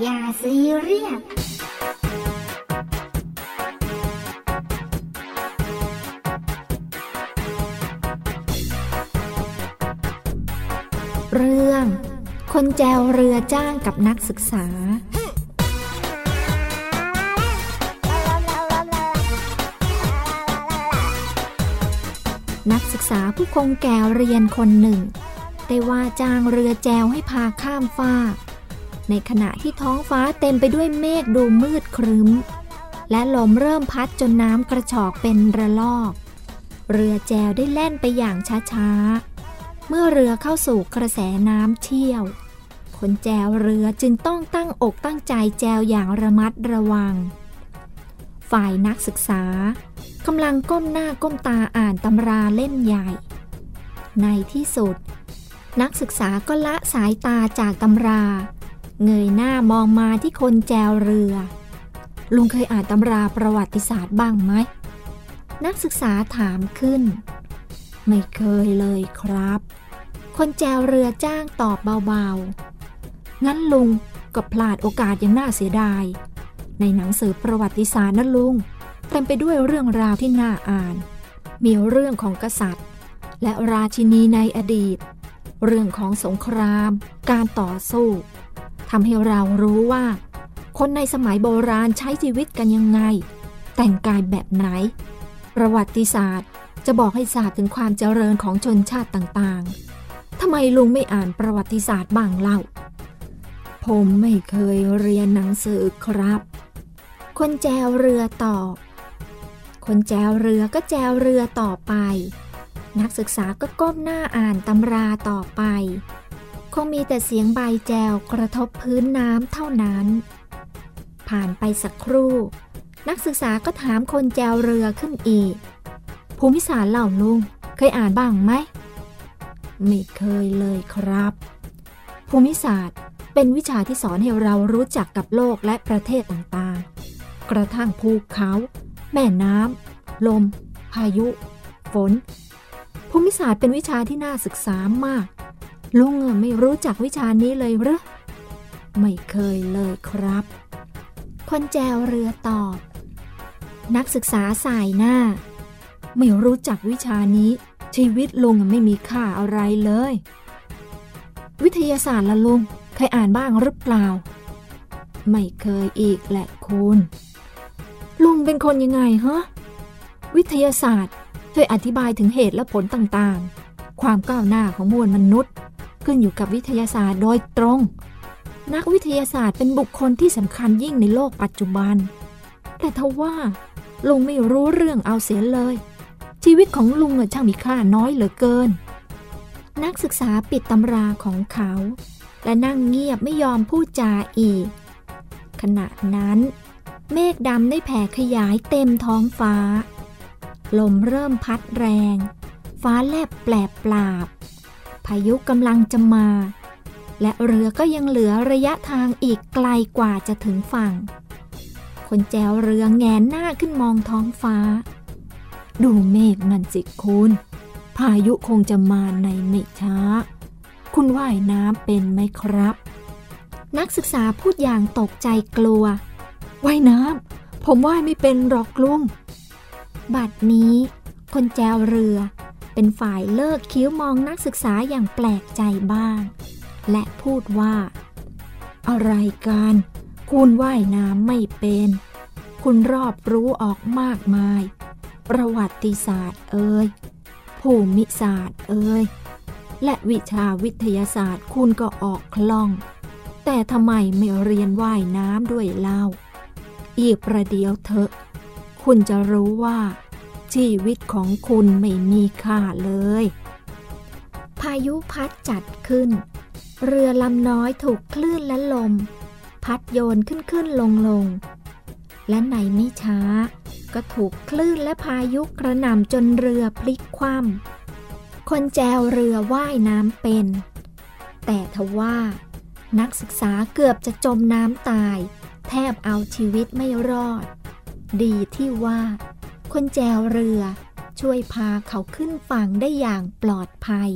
อย่าซีเรียสเรื่อง คนแจวเรือจ้างกับนักศึกษานักศึกษาผู้คงแก่เรียนคนหนึ่ง ได้ว่าจ้างเรือแจวให้พาข้ามฟาก ในขณะที่ท้องฟ้าเต็มไปด้วยเมฆดูมืดครึ้ม และลมเริ่มพัดจนน้ำกระชอกเป็นระลอก เรือแจวได้แล่นไปอย่างช้าๆ เมื่อเรือเข้าสู่กระแสน้ำเชี่ยว คนแจวเรือจึงต้องตั้งอกตั้งใจแจวอย่างระมัดระวัง ฝ่ายนักศึกษากำลังก้มหน้าก้มตาอ่านตำราเล่มใหญ่ ในที่สุด นักศึกษาก็ละสายตาจากตำรา เงยหน้ามองมาที่คนแจวเรือ ลุงเคยอ่านตำราประวัติศาสตร์บ้างไหม นักศึกษาถามขึ้น ไม่เคยเลยครับ คนแจวเรือจ้างตอบเบาๆ งั้นลุงก็พลาดโอกาสอย่างน่าเสียดาย ในหนังสือประวัติศาสตร์นะลุงเต็มไปด้วยเรื่องราวที่น่าอ่าน มีเรื่องของกษัตริย์ และราชินีในอดีต เรื่องของสงคราม การต่อสู้ ทำให้เรารู้ว่า คนในสมัยโบราณใช้ชีวิตกันยังไง แต่งกายแบบไหน ประวัติศาสตร์จะบอกให้ทราบถึงความเจริญของชนชาติต่างๆทำไมลุงไม่อ่านประวัติศาสตร์บ้างเล่า ผมไม่เคยเรียนหนังสือครับ คนแจวเรือตอบ คนแจวเรือก็แจวเรือต่อไป นักศึกษาก็ก้มหน้าอ่านตำราต่อไป คงมีแต่เสียงใบแจวกระทบพื้นน้ำเท่านั้น ผ่านไปสักครู่ นักศึกษาก็ถามคนแจวเรือขึ้นอีก ภูมิศาสตร์เล่าลุง เคยอ่านบ้างไหม ไม่เคยเลยครับ ภูมิศาสตร์เป็นวิชาที่สอนให้เรารู้จักกับโลกและประเทศต่างๆ กระทั่งภูเขา แม่น้ำลม พายุ ฝน ภูมิศาสตร์เป็นวิชาที่น่าศึกษามาก ลุงไม่รู้จักวิชานี้เลยหรือ ไม่เคยเลยครับ คนแจวเรือตอบ นักศึกษาสายหน้า ไม่รู้จักวิชานี้ ชีวิตลุงไม่มีค่าอะไรเลย วิทยาศาสตร์ละลุง เคยอ่านบ้างหรือเปล่า ไม่เคยอีกแหละคุณ ลุงเป็นคนยังไงฮะ วิทยาศาสตร์ช่วยอธิบายถึงเหตุและผลต่างๆ ความก้าวหน้าของมวลมนุษย์ ขึ้นอยู่กับวิทยาศาสตร์โดยตรง นักวิทยาศาสตร์เป็นบุคคลที่สำคัญยิ่งในโลกปัจจุบัน แต่ทว่า ลุงไม่รู้เรื่องเอาเสียเลย ชีวิตของลุงช่างมีค่าน้อยเหลือเกิน นักศึกษาปิดตำราของเขา และนั่งเงียบไม่ยอมพูดจาอีก ขณะนั้น เมฆดำได้แผ่ขยายเต็มท้องฟ้า ลมเริ่มพัดแรง ฟ้าแลบแปลบปราบ พายุกำลังจะมา และเรือก็ยังเหลือระยะทางอีกไกลกว่าจะถึงฝั่ง คนแจวเรือแงนหน้าขึ้นมองท้องฟ้า ดูเมฆนั่นสิคุณ พายุคงจะมาในไม่ช้า คุณว่ายน้ำเป็นไหมครับ นักศึกษาพูดอย่างตกใจกลัว ว่ายน้ำผมว่ายไม่เป็นหรอกลุงบัดนี้ คนแจวเรือ เป็นฝ่ายเลิกคิ้วมองนักศึกษาอย่างแปลกใจบ้าง และพูดว่า อะไรกันคุณว่ายน้ำไม่เป็น คุณรอบรู้ออกมากมาย ประวัติศาสตร์เอ่ยภูมิศาสตร์เอ่ยและวิชาวิทยาศาสตร์คุณก็ออกคล่อง แต่ทำไมไม่เรียนว่ายน้ำด้วยเล่า อีกประเดี๋ยวเถอะ คุณจะรู้ว่า ชีวิตของคุณไม่มีค่าเลย พายุพัดจัดขึ้น เรือลำน้อยถูกคลื่นและลม พัดโยนขึ้นขึ้นลงลง และในไม่ช้า ก็ถูกคลื่นและพายุกระหน่ำจนเรือพลิกคว่ำคนแจวเรือว่ายน้ำเป็น แต่ทว่านักศึกษาเกือบจะจมน้ำตาย แทบเอาชีวิตไม่รอด ดีที่ว่า คนแจวเรือ ช่วยพาเขาขึ้นฝั่งได้อย่างปลอดภัย